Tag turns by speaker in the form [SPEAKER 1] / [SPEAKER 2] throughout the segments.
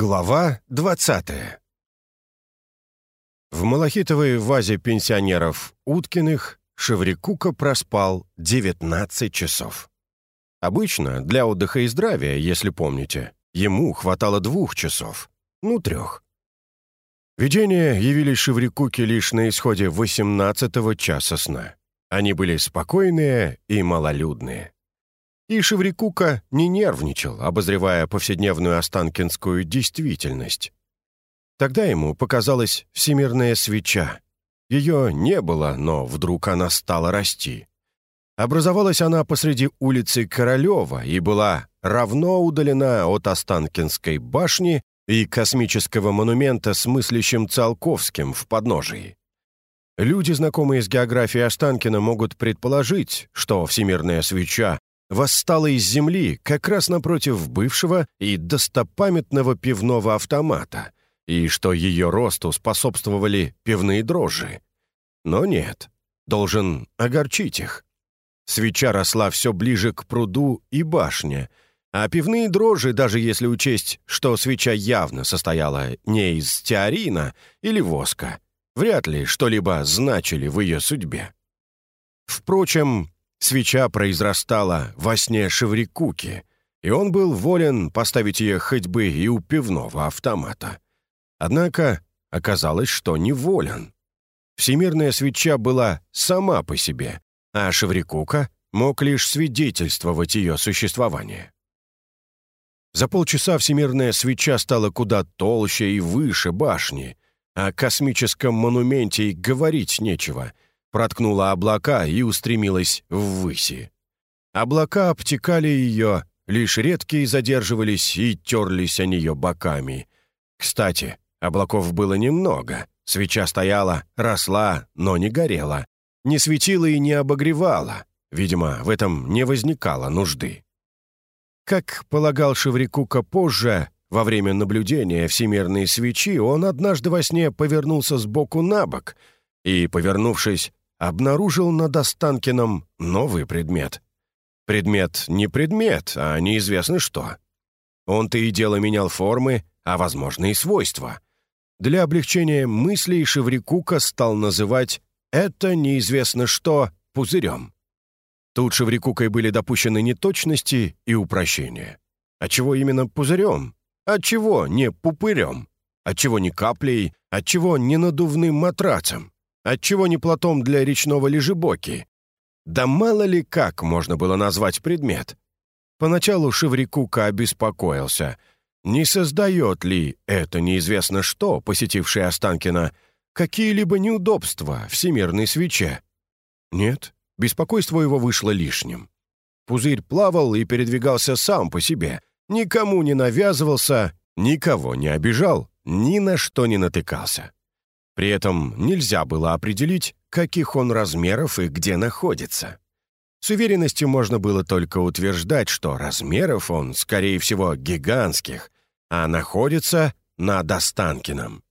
[SPEAKER 1] Глава 20 В малахитовой вазе пенсионеров Уткиных Шеврикука проспал 19 часов. Обычно для отдыха и здравия, если помните, ему хватало двух часов, ну трех. Видения явились Шеврикуке лишь на исходе 18 часа сна. Они были спокойные и малолюдные. И Шеврикука не нервничал, обозревая повседневную останкинскую действительность. Тогда ему показалась всемирная свеча. Ее не было, но вдруг она стала расти. Образовалась она посреди улицы Королева и была равно удалена от Останкинской башни и космического монумента с мыслящим Циолковским в подножии. Люди, знакомые с географией Останкина, могут предположить, что всемирная свеча восстала из земли как раз напротив бывшего и достопамятного пивного автомата, и что ее росту способствовали пивные дрожжи. Но нет, должен огорчить их. Свеча росла все ближе к пруду и башне, а пивные дрожжи, даже если учесть, что свеча явно состояла не из стеарина или воска, вряд ли что-либо значили в ее судьбе. Впрочем, Свеча произрастала во сне Шеврикуки, и он был волен поставить ее хоть бы и у пивного автомата. Однако оказалось, что не волен. Всемирная свеча была сама по себе, а Шеврикука мог лишь свидетельствовать ее существование. За полчаса всемирная свеча стала куда толще и выше башни, о космическом монументе и говорить нечего — проткнула облака и устремилась ввыси. Облака обтекали ее, лишь редкие задерживались и терлись о нее боками. Кстати, облаков было немного. Свеча стояла, росла, но не горела. Не светила и не обогревала. Видимо, в этом не возникало нужды. Как полагал Шеврикука позже, во время наблюдения всемирной свечи он однажды во сне повернулся сбоку на бок и, повернувшись, обнаружил над Останкиным новый предмет. Предмет не предмет, а неизвестно что. Он-то и дело менял формы, а, возможно, и свойства. Для облегчения мыслей Шеврикука стал называть «это неизвестно что» пузырем. Тут Шеврикукой были допущены неточности и упрощения. Отчего именно пузырем? Отчего не пупырем? Отчего не каплей? Отчего не надувным матрацем? Отчего не платом для речного лежебоки? Да мало ли как можно было назвать предмет. Поначалу Шеврикука обеспокоился. Не создает ли это неизвестно что, посетившее Останкина, какие-либо неудобства всемирной свече? Нет, беспокойство его вышло лишним. Пузырь плавал и передвигался сам по себе, никому не навязывался, никого не обижал, ни на что не натыкался. При этом нельзя было определить, каких он размеров и где находится. С уверенностью можно было только утверждать, что размеров он, скорее всего, гигантских, а находится над Останкиным.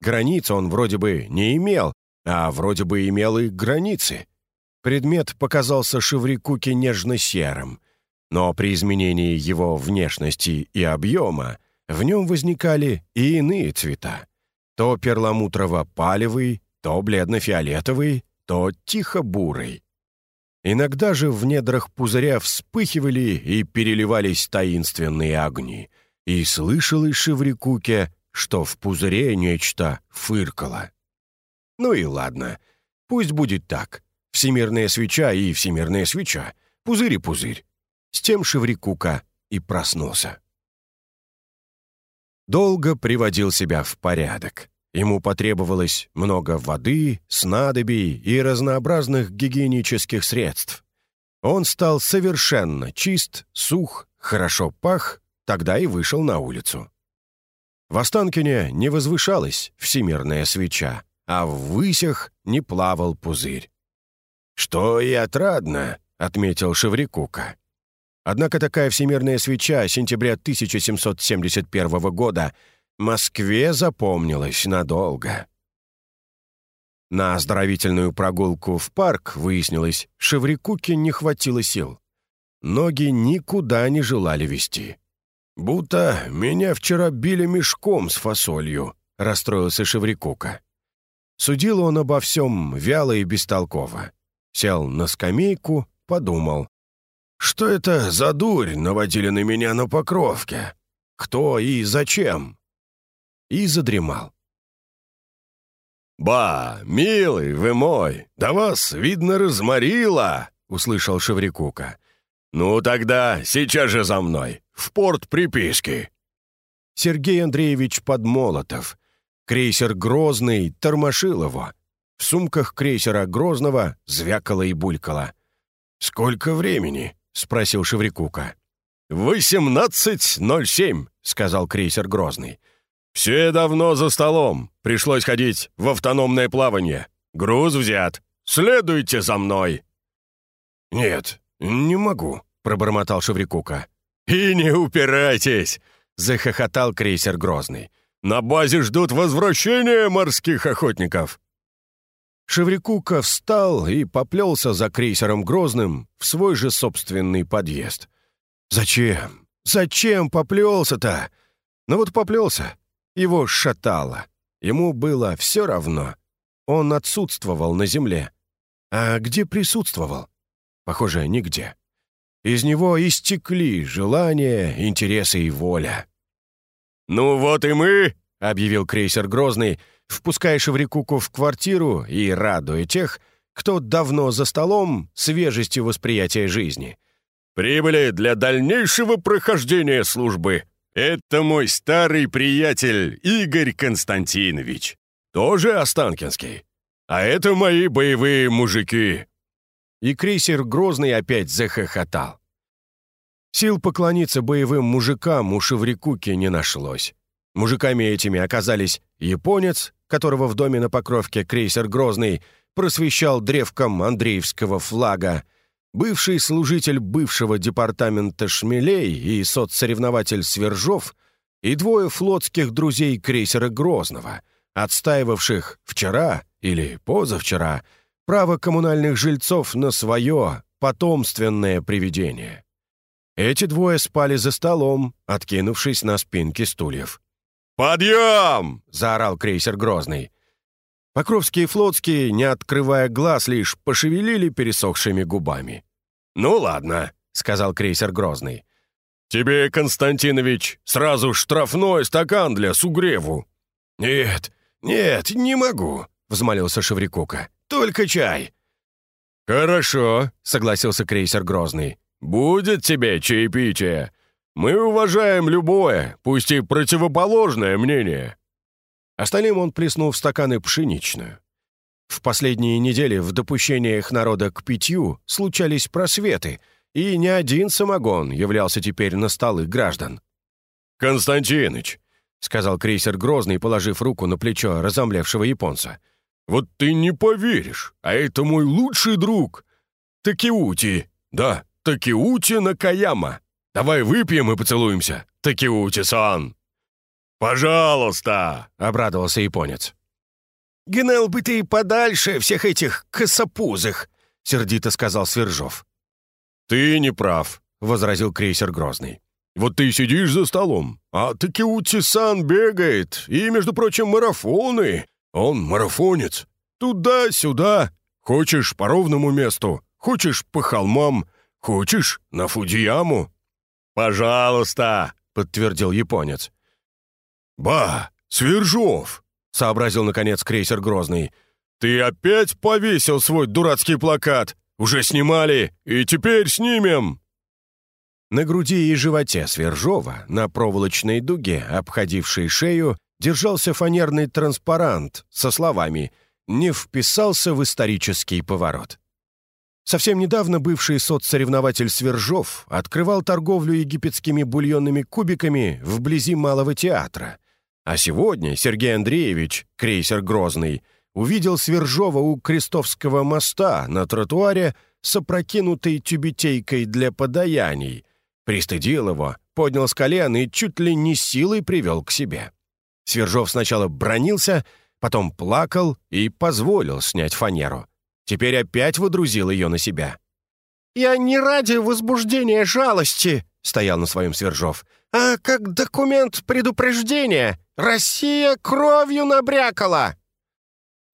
[SPEAKER 1] Границ он вроде бы не имел, а вроде бы имел и границы. Предмет показался Шеврикуке нежно-серым, но при изменении его внешности и объема в нем возникали и иные цвета то перламутрово-палевый, то бледно-фиолетовый, то тихо-бурый. Иногда же в недрах пузыря вспыхивали и переливались таинственные огни, и слышал из Шеврикуке, что в пузыре нечто фыркало. Ну и ладно, пусть будет так. Всемирная свеча и всемирная свеча, пузырь и пузырь. С тем Шеврикука и проснулся долго приводил себя в порядок. Ему потребовалось много воды, снадобий и разнообразных гигиенических средств. Он стал совершенно чист, сух, хорошо пах, тогда и вышел на улицу. В Останкине не возвышалась всемирная свеча, а в высях не плавал пузырь. «Что и отрадно», — отметил Шеврикука. Однако такая всемирная свеча сентября 1771 года Москве запомнилась надолго. На оздоровительную прогулку в парк, выяснилось, Шеврикуке не хватило сил. Ноги никуда не желали вести. «Будто меня вчера били мешком с фасолью», — расстроился Шеврикука. Судил он обо всем вяло и бестолково. Сел на скамейку, подумал. «Что это за дурь наводили на меня на покровке? Кто и зачем?» И задремал. «Ба, милый вы мой, да вас, видно, разморило!» — услышал Шеврикука. «Ну тогда сейчас же за мной, в порт приписки!» Сергей Андреевич Подмолотов, крейсер «Грозный» тормошил его. В сумках крейсера «Грозного» звякало и булькало. «Сколько времени?» — спросил Шеврикука. «Восемнадцать ноль семь», — сказал крейсер «Грозный». «Все давно за столом. Пришлось ходить в автономное плавание. Груз взят. Следуйте за мной!» «Нет, не могу», — пробормотал Шеврикука. «И не упирайтесь!» — захохотал крейсер Грозный. «На базе ждут возвращения морских охотников!» Шеврикука встал и поплелся за крейсером Грозным в свой же собственный подъезд. «Зачем? Зачем поплелся-то?» Ну вот поплелся, его шатало. Ему было все равно. Он отсутствовал на земле. А где присутствовал? Похоже, нигде. Из него истекли желания, интересы и воля. «Ну вот и мы!» — объявил крейсер Грозный, впуская Шеврикуку в квартиру и радуя тех, кто давно за столом свежестью восприятия жизни. «Прибыли для дальнейшего прохождения службы. Это мой старый приятель Игорь Константинович. Тоже Останкинский. А это мои боевые мужики». И крейсер Грозный опять захохотал. Сил поклониться боевым мужикам у Шеврикуки не нашлось. Мужиками этими оказались японец, которого в доме на Покровке крейсер Грозный просвещал древком Андреевского флага, бывший служитель бывшего департамента Шмелей и соцсоревнователь Свержов и двое флотских друзей крейсера Грозного, отстаивавших вчера или позавчера право коммунальных жильцов на свое потомственное привидение. Эти двое спали за столом, откинувшись на спинки стульев. «Подъем!» — заорал крейсер Грозный. Покровские и Флотские, не открывая глаз, лишь пошевелили пересохшими губами. «Ну ладно», — сказал крейсер Грозный. «Тебе, Константинович, сразу штрафной стакан для сугреву». «Нет, нет, не могу», — взмолился Шеврикука. «Только чай». «Хорошо», — согласился крейсер Грозный. «Будет тебе чаепитие. Мы уважаем любое, пусть и противоположное мнение. Остальным он плеснул в стаканы пшеничную. В последние недели в допущениях народа к питью случались просветы, и ни один самогон являлся теперь на столы граждан. «Константиныч», — сказал крейсер Грозный, положив руку на плечо разомлевшего японца, «вот ты не поверишь, а это мой лучший друг. Такиути, да, Такиути Накаяма. Давай выпьем и поцелуемся, Такиути-сан». «Пожалуйста!» — обрадовался японец.
[SPEAKER 2] «Гнал бы ты подальше всех этих косопузых!» — сердито сказал Свержов.
[SPEAKER 1] «Ты не прав», — возразил крейсер Грозный. «Вот ты сидишь за столом, а Такиути-сан бегает, и, между прочим, марафоны. Он марафонец. Туда-сюда. Хочешь по ровному месту, хочешь по холмам, хочешь на Фудияму». «Пожалуйста», — подтвердил японец. «Ба, Свержов!» — сообразил, наконец, крейсер Грозный. «Ты опять повесил свой дурацкий плакат! Уже снимали, и теперь снимем!» На груди и животе Свержова, на проволочной дуге, обходившей шею, держался фанерный транспарант со словами «Не вписался в исторический поворот». Совсем недавно бывший соцсоревнователь Свержов открывал торговлю египетскими бульонными кубиками вблизи Малого театра — а сегодня Сергей Андреевич, крейсер «Грозный», увидел Свержова у Крестовского моста на тротуаре с опрокинутой тюбетейкой для подаяний, пристыдил его, поднял с колен и чуть ли не силой привел к себе. Свержов сначала бронился, потом плакал и позволил снять фанеру. Теперь опять водрузил ее на себя.
[SPEAKER 2] «Я не ради возбуждения жалости», —
[SPEAKER 1] стоял на своем Свержов.
[SPEAKER 2] «А как документ предупреждения! Россия кровью набрякала!»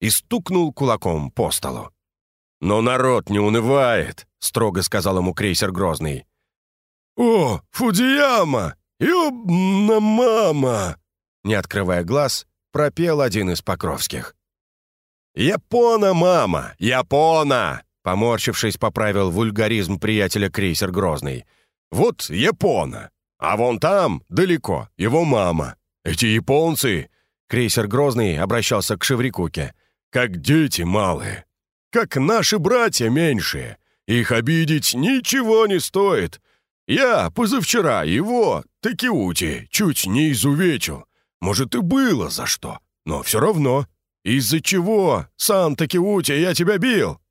[SPEAKER 1] И стукнул кулаком по столу. «Но народ не унывает», — строго сказал ему крейсер Грозный. «О, Фудияма! Ёбна мама!» Не открывая глаз, пропел один из Покровских. «Япона, мама! Япона!» Поморщившись, поправил вульгаризм приятеля крейсер Грозный. «Вот Япона! А вон там, далеко, его мама. Эти японцы...» Крейсер Грозный обращался к Шеврикуке. «Как дети малые. Как наши братья меньшие. Их обидеть ничего не стоит. Я позавчера его, Такиути, чуть не изувечил. Может, и было за что, но все равно. Из-за чего, сам Такиути, я тебя бил?»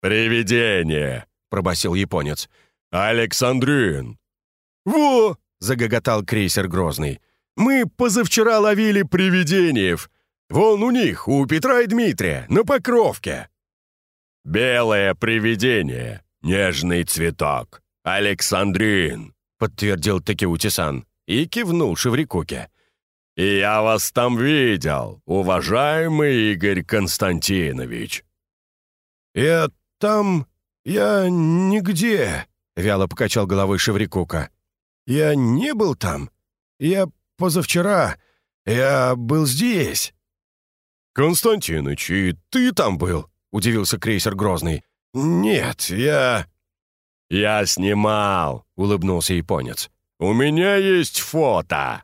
[SPEAKER 1] «Привидение!» — пробасил японец. «Александрин!» «Во!» — загоготал крейсер Грозный. «Мы позавчера ловили привидениев. Вон у них, у Петра и Дмитрия, на Покровке». «Белое привидение, нежный цветок, Александрин», — подтвердил Такиути-сан и кивнул Шеврикуке. «И я вас там видел, уважаемый Игорь Константинович». «Я там... я нигде», — вяло покачал головой Шеврикука. «Я не был там. Я позавчера. Я был здесь». «Константиныч, и ты там был?» — удивился крейсер Грозный. «Нет, я...» «Я снимал», — улыбнулся японец. «У меня есть фото».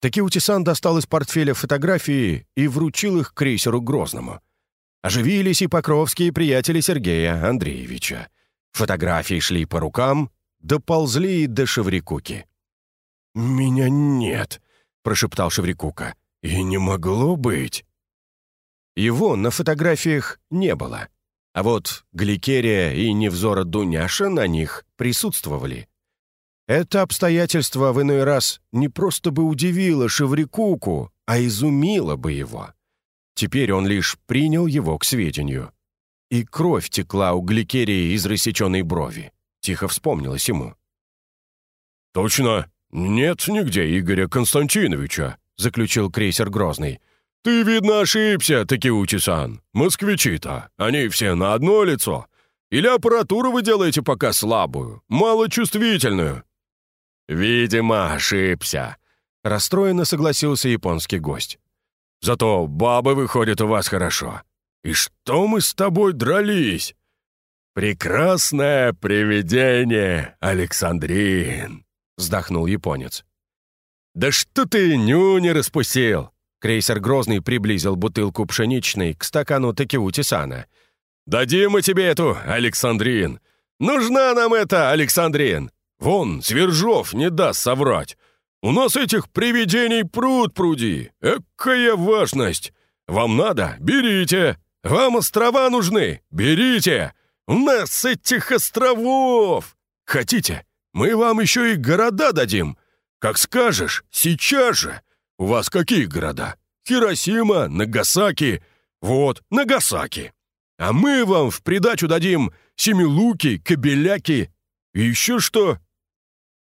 [SPEAKER 1] Такиути-сан достал из портфеля фотографии и вручил их крейсеру Грозному. Оживились и покровские приятели Сергея Андреевича. Фотографии шли по рукам, доползли и до Шеврикуки. «Меня нет», — прошептал Шеврикука. «И не могло быть». Его на фотографиях не было. А вот Гликерия и Невзора Дуняша на них присутствовали. Это обстоятельство в иной раз не просто бы удивило Шеврикуку, а изумило бы его. Теперь он лишь принял его к сведению. И кровь текла у Гликерии из рассеченной брови. Тихо вспомнилось ему. «Точно, нет нигде Игоря Константиновича», — заключил крейсер Грозный. «Ты, видно, ошибся, Такиути-сан. Москвичи-то, они все на одно лицо. Или аппаратуру вы делаете пока слабую, малочувствительную?» «Видимо, ошибся», — расстроенно согласился японский гость. «Зато бабы выходят у вас хорошо. И что мы с тобой дрались?» «Прекрасное привидение, Александрин», — вздохнул японец. «Да что ты нюни распустил?» Крейсер Грозный приблизил бутылку пшеничной к стакану Такиути-сана. «Дадим мы тебе эту, Александрин! Нужна нам эта, Александрин! Вон, Свержов не даст соврать! У нас этих привидений пруд пруди! Экая важность! Вам надо? Берите! Вам острова нужны? Берите! У нас этих островов! Хотите? Мы вам еще и города дадим! Как скажешь, сейчас же! У вас какие города? Хиросима, Нагасаки. Вот, Нагасаки. А мы вам в придачу дадим Семилуки, Кобеляки. И еще что?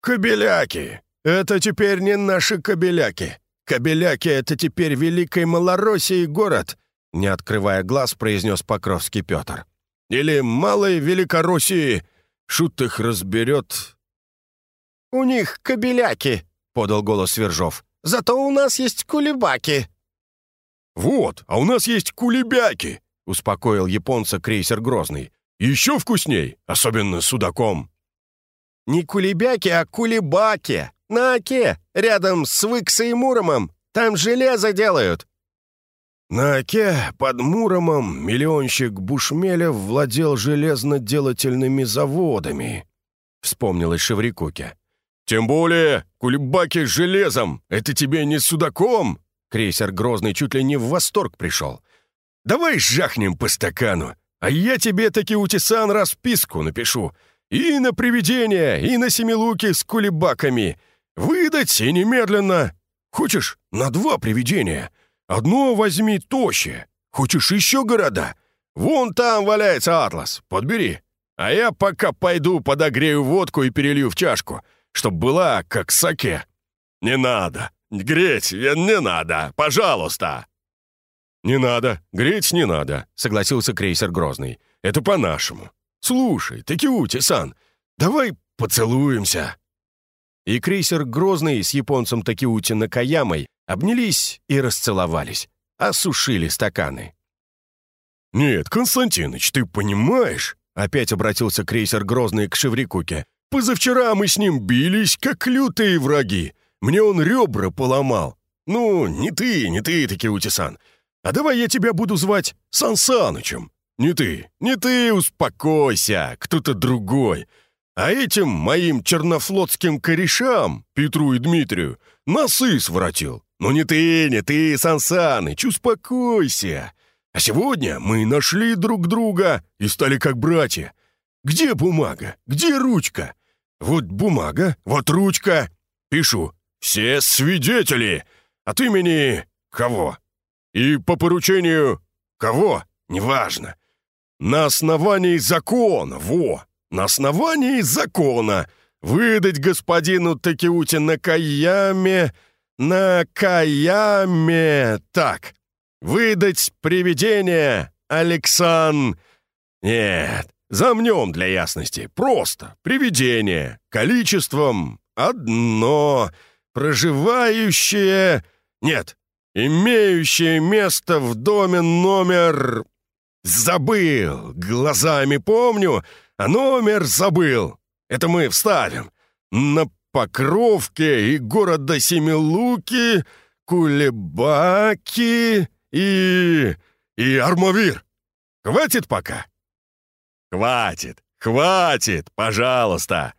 [SPEAKER 1] Кобеляки. Это теперь не наши Кобеляки. Кобеляки — это теперь Великой Малороссии город, не открывая глаз, произнес Покровский Петр. Или Малой Великороссии. Шут их разберет. «У них кобеляки», — подал голос Свержов. Зато у нас есть кулебаки». «Вот, а у нас есть кулебяки», — успокоил японца крейсер Грозный. «Еще вкусней, особенно с судаком». «Не кулебяки, а кулебаки. На Оке, рядом с Выксой и Муромом. Там железо делают». На Оке под Муромом миллионщик Бушмелев владел железноделательными заводами, вспомнилось Шеврикуке. «Тем более, кулебаки с железом! Это тебе не судаком!» Крейсер Грозный чуть ли не в восторг пришел. «Давай жахнем по стакану, а я тебе таки утесан расписку напишу. И на привидения, и на семилуки с кулебаками. Выдать и немедленно. Хочешь, на два привидения. Одно возьми тоще. Хочешь еще города? Вон там валяется атлас, подбери.
[SPEAKER 2] А я пока пойду подогрею водку и перелью в чашку, чтоб была как саке». «Не надо! Греть не надо! Пожалуйста!»
[SPEAKER 1] «Не надо, греть не надо», — согласился крейсер Грозный. «Это по-нашему. Слушай, Такиути-сан, давай поцелуемся». И крейсер Грозный с японцем Такиути Накаямой обнялись и расцеловались, осушили стаканы. «Нет, Константиныч, ты понимаешь?» Опять обратился крейсер Грозный к Шеврикуке. «Позавчера мы с ним бились, как лютые враги. Мне он ребра поломал. Ну, не ты, не ты, Такиути-сан. А давай я тебя буду звать Сан Санычем. Не ты, не ты, успокойся, кто-то другой. А этим моим чернофлотским корешам, Петру и Дмитрию, носы своротил. Ну не ты, не ты, Сан Саныч, успокойся. А сегодня мы нашли друг друга и стали как братья. Где бумага? Где ручка? Вот бумага, вот ручка. Пишу. Все свидетели. От имени кого? И по поручению кого? Неважно. На основании закона, во! На основании закона выдать господину Такиути на Каяме... На Каяме... Так, выдать привидение Алексан... Нет, замнем для ясности. Просто привидение. Количеством одно. Проживающее... Нет, имеющее место в доме номер... Забыл, глазами помню, а номер забыл. Это мы вставим. На Покровке и города Семилуки, Кулебаки и... и Армавир. Хватит пока? Хватит, хватит, пожалуйста.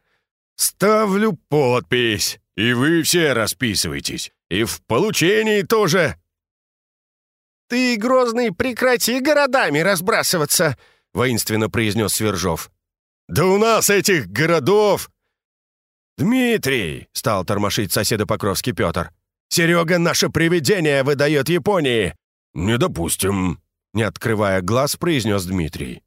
[SPEAKER 1] Ставлю подпись, и вы все расписывайтесь. И в получении тоже.
[SPEAKER 2] «Ты, Грозный, прекрати городами разбрасываться!» — воинственно произнес Свержов.
[SPEAKER 1] «Да у нас этих городов!» «Дмитрий!» — стал тормошить соседа Покровский Петр. «Серега наше привидение выдает Японии!» «Не допустим!» — не открывая глаз, произнес Дмитрий.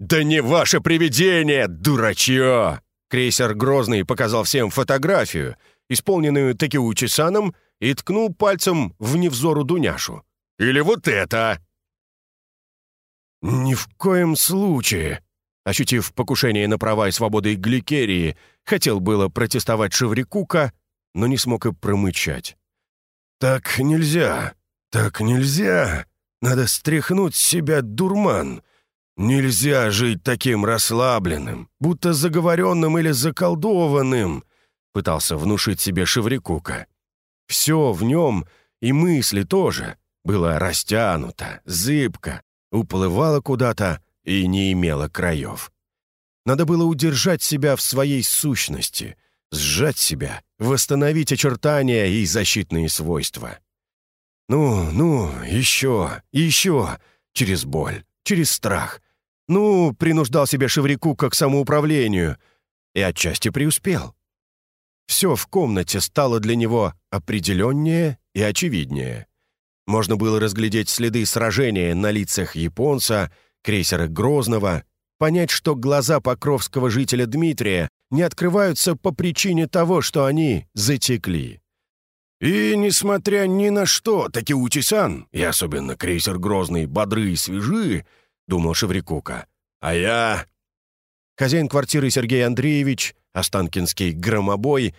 [SPEAKER 1] «Да не ваше привидение, дурачье!» Крейсер Грозный показал всем фотографию, исполненную Такиучи-саном, и ткнул пальцем в невзору Дуняшу. «Или вот это!» «Ни в коем случае!» Ощутив покушение на права и свободы Гликерии, хотел было протестовать Шеврикука, но не смог и промычать. «Так нельзя! Так нельзя! Надо стряхнуть с себя дурман! Нельзя жить таким расслабленным, будто заговоренным или заколдованным!» пытался внушить себе Шеврикука. Все в нем, и мысли тоже, было растянуто, зыбко, уплывало куда-то и не имело краев. Надо было удержать себя в своей сущности, сжать себя, восстановить очертания и защитные свойства. Ну, ну, еще, еще, через боль, через страх. Ну, принуждал себя Шеврикука к самоуправлению и отчасти преуспел. Все в комнате стало для него определеннее и очевиднее. Можно было разглядеть следы сражения на лицах японца, крейсера Грозного, понять, что глаза покровского жителя Дмитрия не открываются по причине того, что они затекли. И, несмотря ни на что, таки Утисан, и особенно крейсер Грозный, бодры и свежи, думал Шеврикука, а я... Хозяин квартиры Сергей Андреевич Останкинский громобой,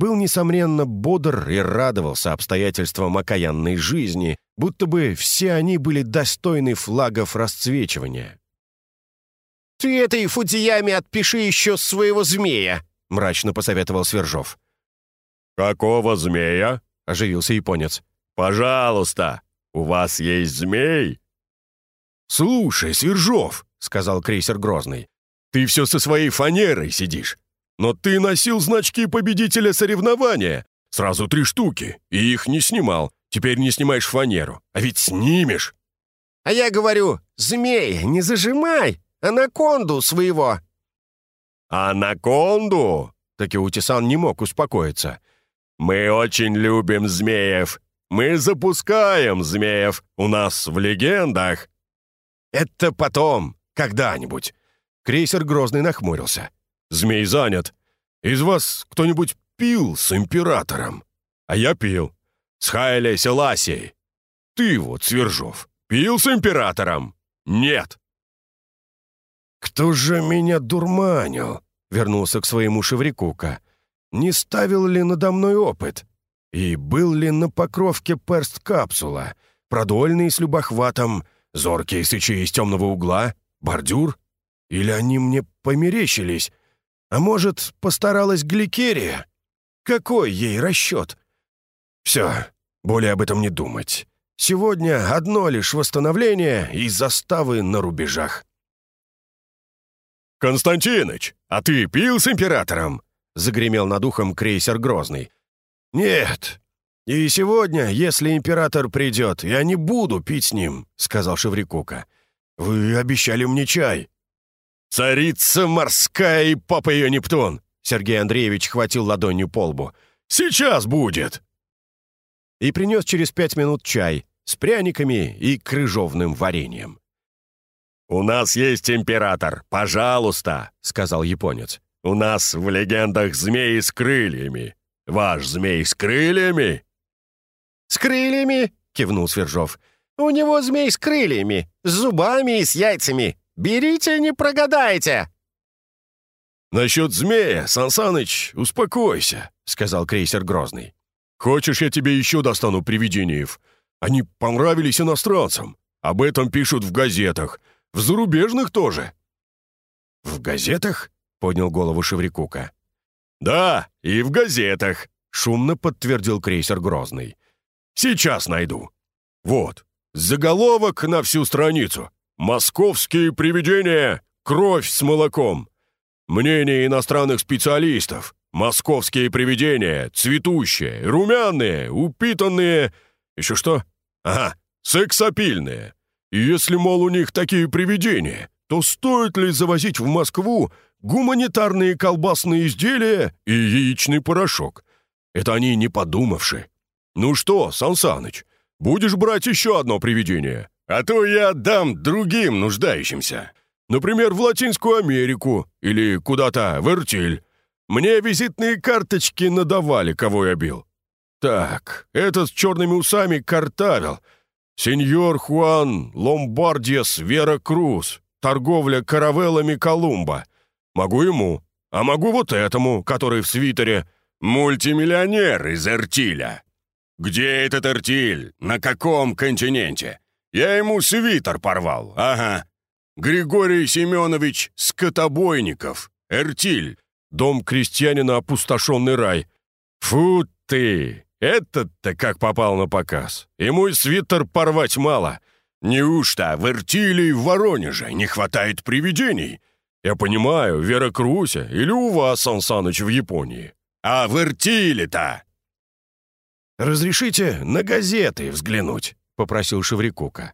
[SPEAKER 1] был, несомненно, бодр и радовался обстоятельствам окаянной жизни, будто бы все они были достойны флагов расцвечивания.
[SPEAKER 2] «Ты этой Фудзияме отпиши еще своего змея», — мрачно посоветовал Свержов.
[SPEAKER 1] «Какого змея?» — оживился японец. «Пожалуйста, у вас есть змей?» «Слушай, Свержов», — сказал крейсер Грозный, — «ты все со своей фанерой сидишь. Но ты носил значки победителя соревнования. Сразу три штуки, и их не снимал. Теперь не снимаешь фанеру. А ведь снимешь.
[SPEAKER 2] А я говорю, змей, не зажимай, анаконду своего.
[SPEAKER 1] Анаконду? Таки Утисан не мог успокоиться. Мы очень любим змеев. Мы запускаем змеев. У нас в легендах. Это потом, когда-нибудь. Крейсер Грозный нахмурился.
[SPEAKER 2] «Змей занят. Из вас кто-нибудь пил с императором?» «А я пил. С Хайле Селасией. Ты вот, Свержов, пил с императором?» «Нет».
[SPEAKER 1] «Кто же меня дурманил?» — вернулся к своему Шеврикука. «Не ставил ли надо мной опыт? И был ли на покровке перст капсула, продольный с любохватом, зоркие сычи из темного угла, бордюр? Или они мне померещились? А может, постаралась Гликерия? Какой ей расчет? Все, более об этом не думать. Сегодня одно лишь восстановление и заставы на рубежах.
[SPEAKER 2] «Константиныч, а ты пил с императором?»
[SPEAKER 1] — загремел над ухом крейсер Грозный. «Нет. И сегодня, если император придет, я не буду пить с ним», — сказал Шеврикука. «Вы обещали мне чай».
[SPEAKER 2] «Царица морская и папа ее Нептун!»
[SPEAKER 1] Сергей Андреевич хватил ладонью по лбу.
[SPEAKER 2] «Сейчас будет!»
[SPEAKER 1] И принес через пять минут чай с пряниками и крыжовным вареньем.
[SPEAKER 2] «У нас есть император, пожалуйста!» — сказал японец. «У нас в легендах змеи с крыльями. Ваш змей с крыльями?»
[SPEAKER 3] «С крыльями?» — кивнул Свержов. «У него змей с крыльями, с зубами и с яйцами. Берите, не прогадаете!»
[SPEAKER 2] «Насчет змея, Сансаныч, успокойся», — сказал крейсер Грозный. «Хочешь, я тебе еще достану привидениев? Они понравились иностранцам. Об этом пишут в газетах. В зарубежных тоже».
[SPEAKER 1] «В газетах?» — поднял голову Шеврикука.
[SPEAKER 2] «Да, и в газетах», — шумно подтвердил крейсер Грозный. «Сейчас найду. Вот, заголовок на всю страницу. «Московские привидения! Кровь с молоком!» Мнение иностранных специалистов. Московские привидения, цветущие, румяные, упитанные... Еще что? Ага, сексапильные. И если, мол, у них такие привидения, то стоит ли завозить в Москву гуманитарные колбасные изделия и яичный порошок? Это они не подумавши. Ну что, Сан Саныч, будешь брать еще одно привидение? А то я отдам другим нуждающимся. Например, в Латинскую Америку или куда-то в Эртиль. Мне визитные карточки надавали, кого я бил. Так, этот с черными усами картавил. Сеньор Хуан Ломбардиес Вера Круз. Торговля каравеллами Колумба. Могу ему. А могу вот этому, который в свитере. Мультимиллионер из Эртиля. Где этот Эртиль? На каком континенте? Я ему свитер порвал, ага. Григорий Семенович Скотобойников, Эртиль, дом крестьянина опустошенный рай. Фу ты, этот-то как попал на показ. И свитер порвать мало. Неужто в Эртиле и в Воронеже не хватает привидений? Я понимаю, Вера Круся или у вас, Сан Саныч, в Японии. А в Эртиле-то...
[SPEAKER 1] «Разрешите на газеты взглянуть?» Попросил Шеврикука.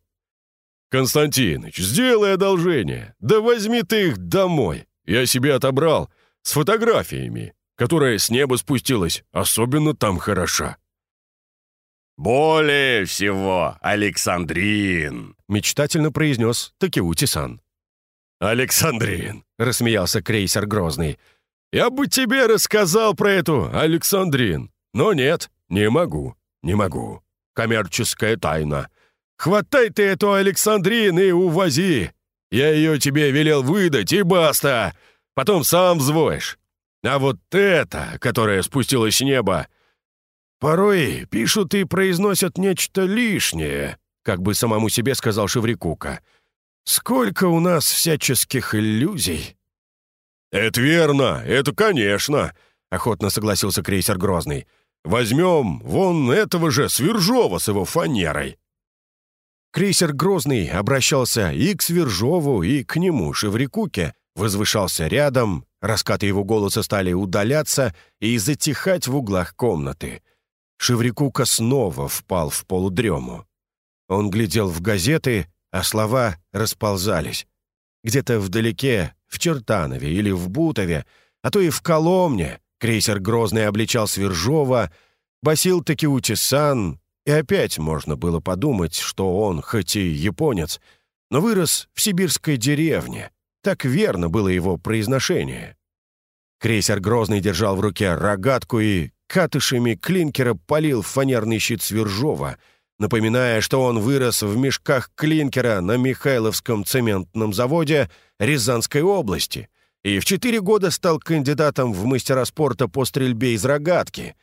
[SPEAKER 2] «Константиныч, сделай одолжение. Да возьми ты их домой. Я себе отобрал. С фотографиями, которая с неба спустилась. Особенно там хороша». «Более всего, Александрин», — мечтательно произнес Такиути-сан. «Александрин», — рассмеялся крейсер Грозный. «Я бы тебе рассказал про эту Александрин, но нет, не могу, не могу коммерческая тайна. Хватай ты эту Александрин и увози. Я ее тебе велел выдать, и баста. Потом сам взвоишь. А вот это, которая спустилась с неба,
[SPEAKER 1] порой пишут и произносят нечто лишнее, как бы самому себе сказал Шеврикука. Сколько у нас всяческих иллюзий.
[SPEAKER 2] «Это верно, это конечно», — охотно согласился крейсер Грозный. Возьмем вон этого же Свержова с его фанерой».
[SPEAKER 1] Крейсер «Грозный» обращался и к Свержову, и к нему, Шеврикуке, возвышался рядом, раскаты его голоса стали удаляться и затихать в углах комнаты. Шеврикука снова впал в полудрему. Он глядел в газеты, а слова расползались. Где-то вдалеке, в Чертанове или в Бутове, а то и в Коломне, Крейсер Грозный обличал Свержова, басил Такиути-сан, и опять можно было подумать, что он, хоть и японец, но вырос в сибирской деревне, Так верно было его произношение. Крейсер Грозный держал в руке рогатку и катышами клинкера полил фанерный щит Свержова, напоминая, что он вырос в мешках клинкера на Михайловском цементном заводе Рязанской области и в четыре года стал кандидатом в мастера спорта по стрельбе из рогатки.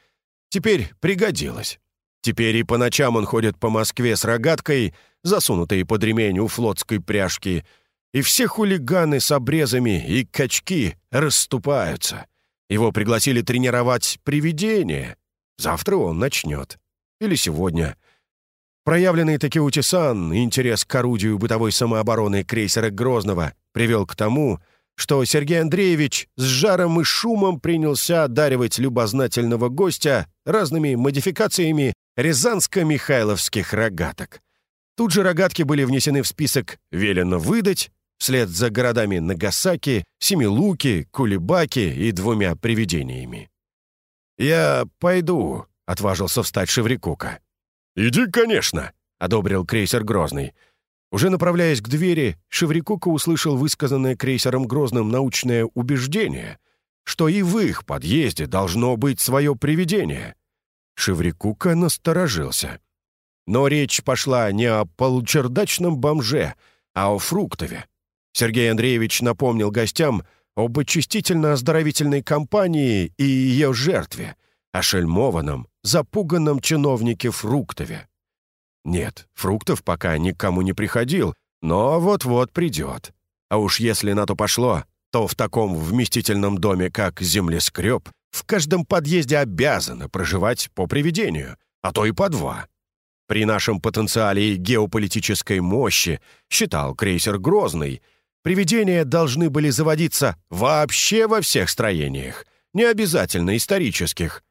[SPEAKER 1] Теперь пригодилось. Теперь и по ночам он ходит по Москве с рогаткой, засунутой под ремень у флотской пряжки, и все хулиганы с обрезами и качки расступаются. Его пригласили тренировать привидения. Завтра он начнет. Или сегодня. Проявленный Такеути-сан интерес к орудию бытовой самообороны крейсера Грозного привел к тому, что Сергей Андреевич с жаром и шумом принялся одаривать любознательного гостя разными модификациями рязанско-михайловских рогаток. Тут же рогатки были внесены в список «Велено выдать», вслед за городами Нагасаки, Семилуки, Кулибаки и двумя привидениями. «Я пойду», — отважился встать Шеврикука.
[SPEAKER 2] «Иди, конечно», —
[SPEAKER 1] одобрил крейсер Грозный. Уже направляясь к двери, Шеврикука услышал высказанное крейсером Грозным научное убеждение, что и в их подъезде должно быть свое привидение. Шеврикука насторожился. Но речь пошла не о получердачном бомже, а о Фруктове. Сергей Андреевич напомнил гостям об очистительно-оздоровительной кампании и ее жертве, о шельмованном, запуганном чиновнике Фруктове. Нет, Фруктов пока никому не приходил, но вот-вот придет. А уж если на то пошло, то в таком вместительном доме, как землескреб, в каждом подъезде обязаны проживать по привидению, а то и по два. При нашем потенциале и геополитической мощи, считал крейсер Грозный, привидения должны были заводиться вообще во всех строениях, не обязательно исторических.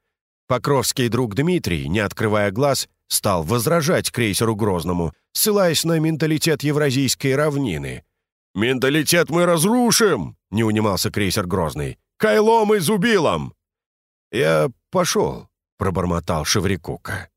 [SPEAKER 1] Покровский друг Дмитрий, не открывая глаз, стал возражать крейсеру Грозному, ссылаясь на менталитет Евразийской равнины.
[SPEAKER 2] «Менталитет мы разрушим!» — не унимался крейсер Грозный. «Кайлом и зубилом!»
[SPEAKER 1] «Я пошел», — пробормотал Шеврикука.